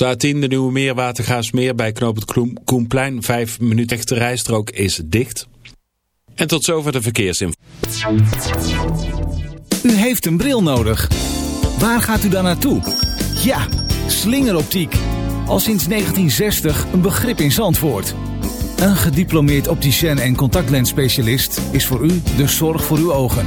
de A10 de Nieuwe Meer bij Knoop het Koenplein. Vijf minuten echte rijstrook is dicht. En tot zover de verkeersinformatie. U heeft een bril nodig. Waar gaat u dan naartoe? Ja, slingeroptiek. Al sinds 1960 een begrip in Zandvoort. Een gediplomeerd opticien en contactlensspecialist is voor u de zorg voor uw ogen.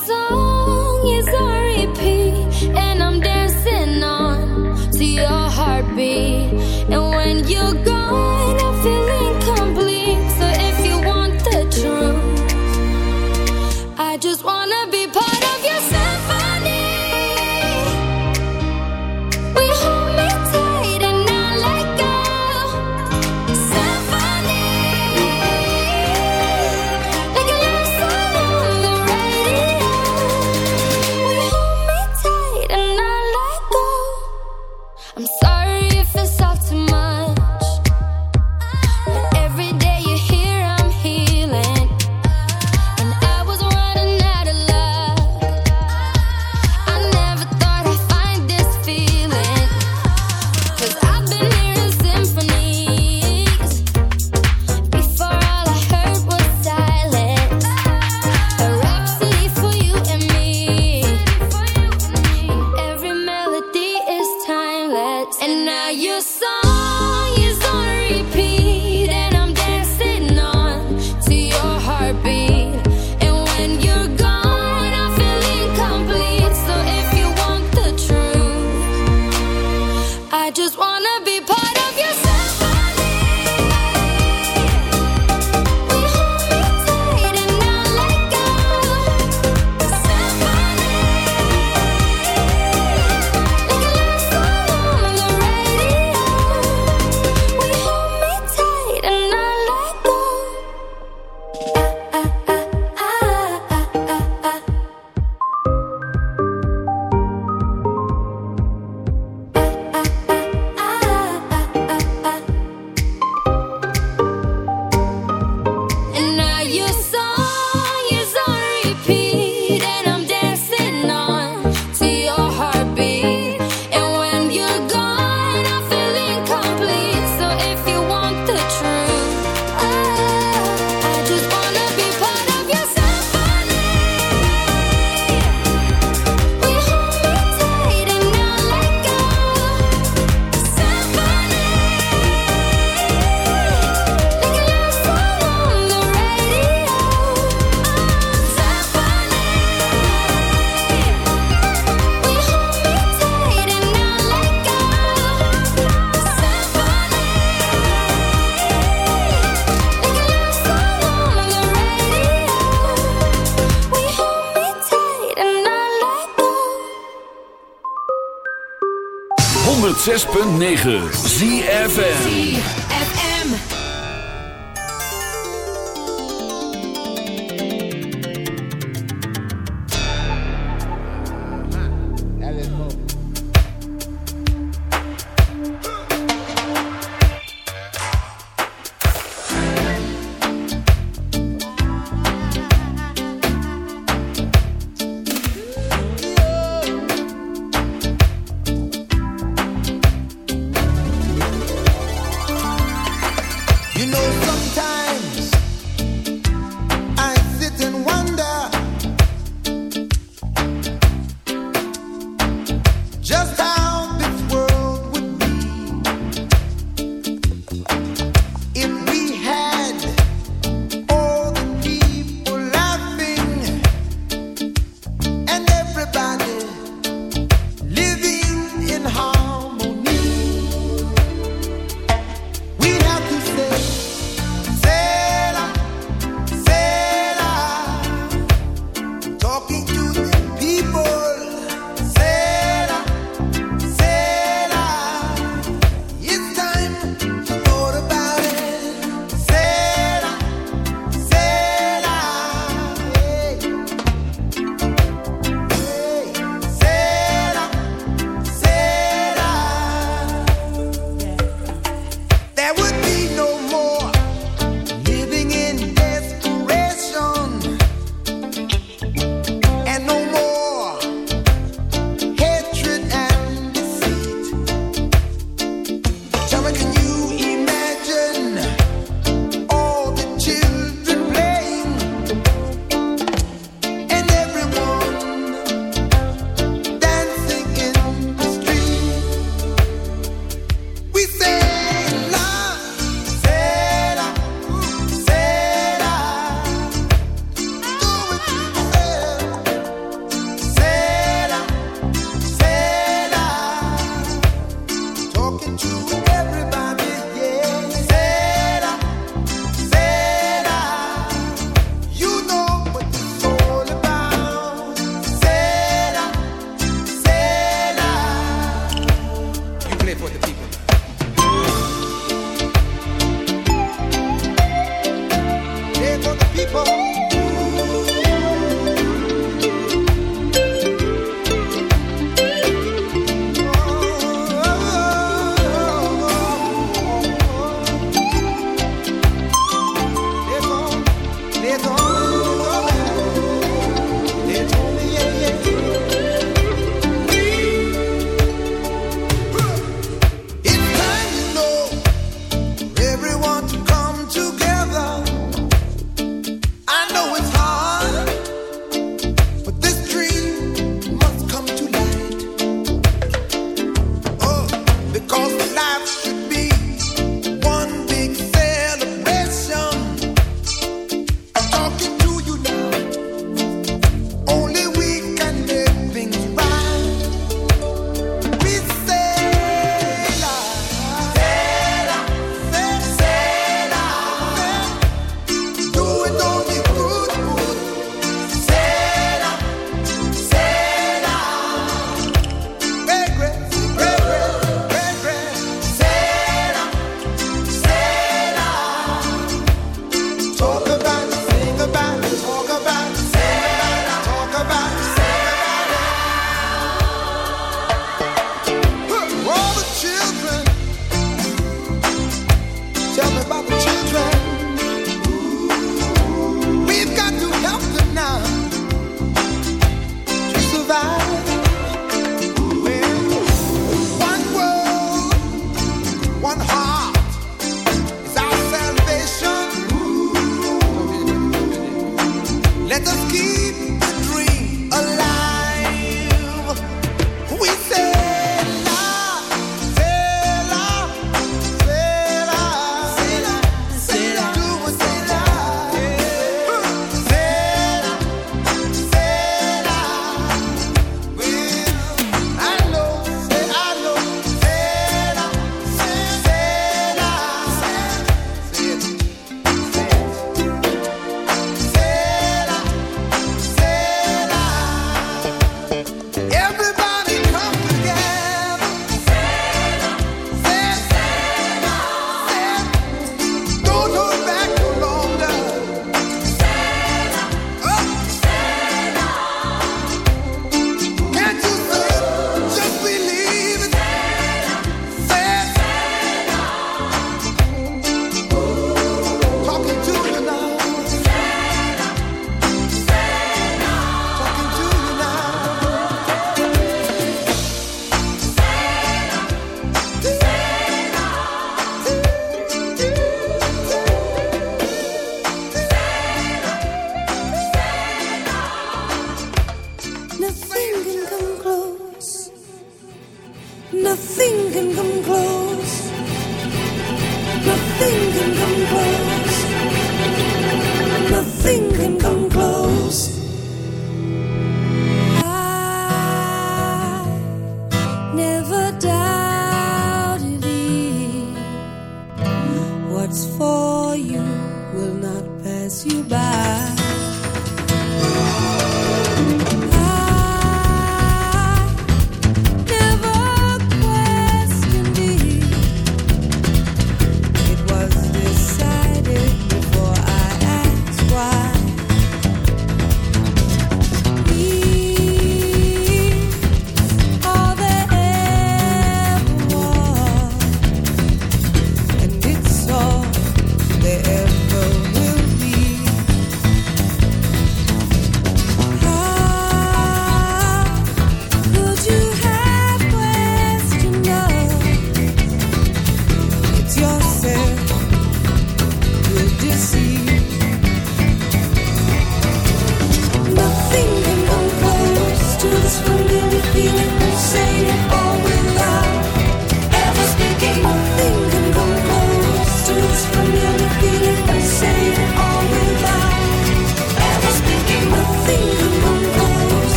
6.9 ZFN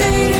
say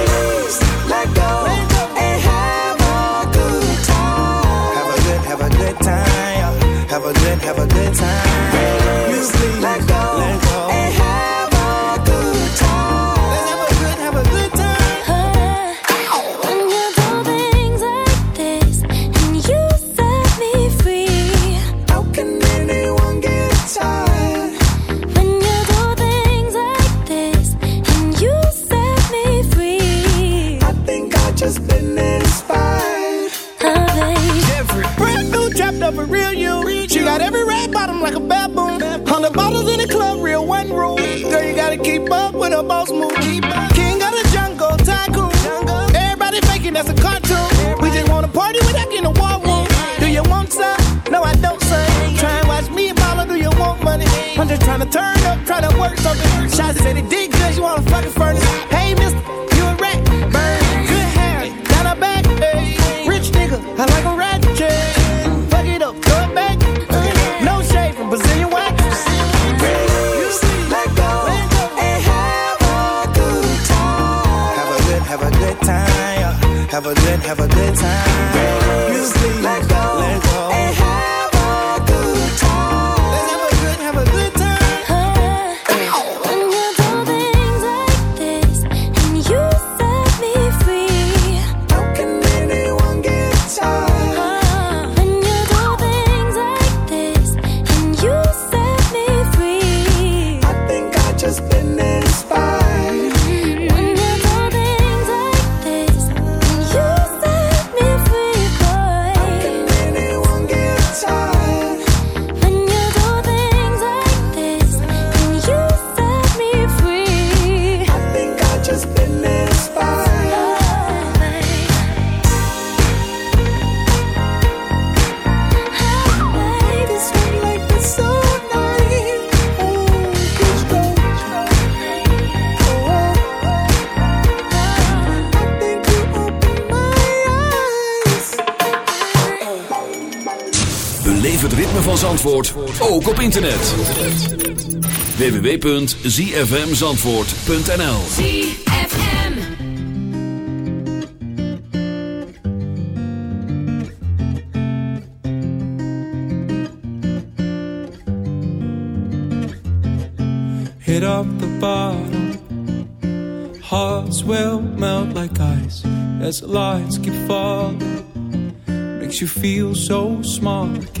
time. Have a good, have a good time. Music like trying to turn up, try to work something. Shots said it did good, you wanna fucking furnace. Hey, mister, you a rat. Burn, good hair, down her back. Hey, rich nigga, I like a rat. chain. Fuck it up, it back. No shade from Brazilian wax. Let go and have a good time. Have a good, have a good time. Have a good, have a good time. Ritme van Zandvoort ook op internet. www.zfmzandvoort.nl ZFM. hit up the bottom. Hearts will melt like ice as the lights keep falling. Makes you feel so small again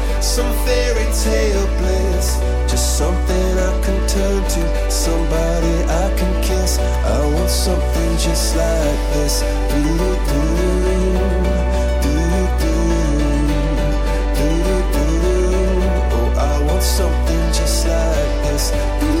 some fairy tale bliss. Just something I can turn to, somebody I can kiss. I want something just like this. Doo-doo-doo. Oh, something just like this.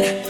Yeah.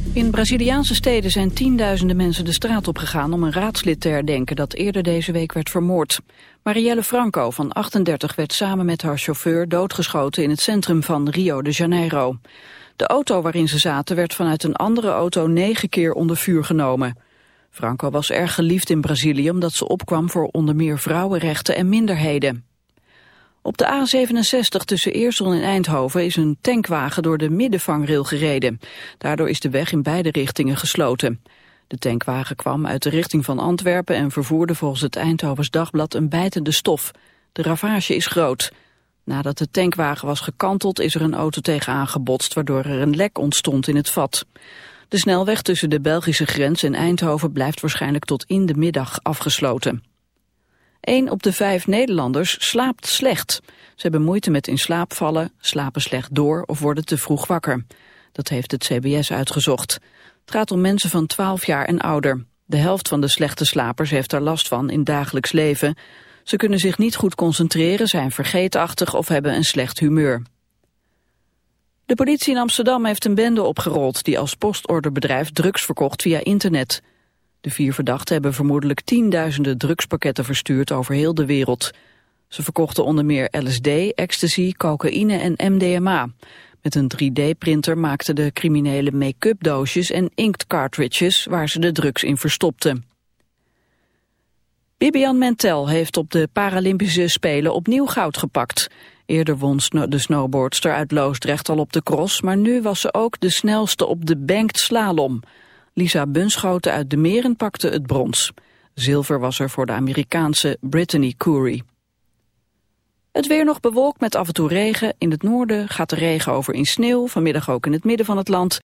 In Braziliaanse steden zijn tienduizenden mensen de straat opgegaan... om een raadslid te herdenken dat eerder deze week werd vermoord. Marielle Franco van 38 werd samen met haar chauffeur doodgeschoten... in het centrum van Rio de Janeiro. De auto waarin ze zaten werd vanuit een andere auto negen keer onder vuur genomen. Franco was erg geliefd in Brazilië omdat ze opkwam voor onder meer vrouwenrechten en minderheden. Op de A67 tussen Eersel en Eindhoven is een tankwagen door de middenvangrail gereden. Daardoor is de weg in beide richtingen gesloten. De tankwagen kwam uit de richting van Antwerpen en vervoerde volgens het Eindhovens Dagblad een bijtende stof. De ravage is groot. Nadat de tankwagen was gekanteld is er een auto tegenaan gebotst waardoor er een lek ontstond in het vat. De snelweg tussen de Belgische grens en Eindhoven blijft waarschijnlijk tot in de middag afgesloten. Een op de vijf Nederlanders slaapt slecht. Ze hebben moeite met in slaap vallen, slapen slecht door of worden te vroeg wakker. Dat heeft het CBS uitgezocht. Het gaat om mensen van 12 jaar en ouder. De helft van de slechte slapers heeft er last van in dagelijks leven. Ze kunnen zich niet goed concentreren, zijn vergeetachtig of hebben een slecht humeur. De politie in Amsterdam heeft een bende opgerold die als postorderbedrijf drugs verkocht via internet. De vier verdachten hebben vermoedelijk tienduizenden drugspakketten verstuurd over heel de wereld. Ze verkochten onder meer LSD, ecstasy, cocaïne en MDMA. Met een 3D-printer maakten de criminelen make-up doosjes en inkt cartridges waar ze de drugs in verstopten. Bibian Mentel heeft op de Paralympische Spelen opnieuw goud gepakt. Eerder won de snowboardster uit Loosdrecht al op de cross, maar nu was ze ook de snelste op de banked slalom. Lisa Bunschoten uit de Meren pakte het brons. Zilver was er voor de Amerikaanse Brittany Coury. Het weer nog bewolkt met af en toe regen. In het noorden gaat de regen over in sneeuw, vanmiddag ook in het midden van het land.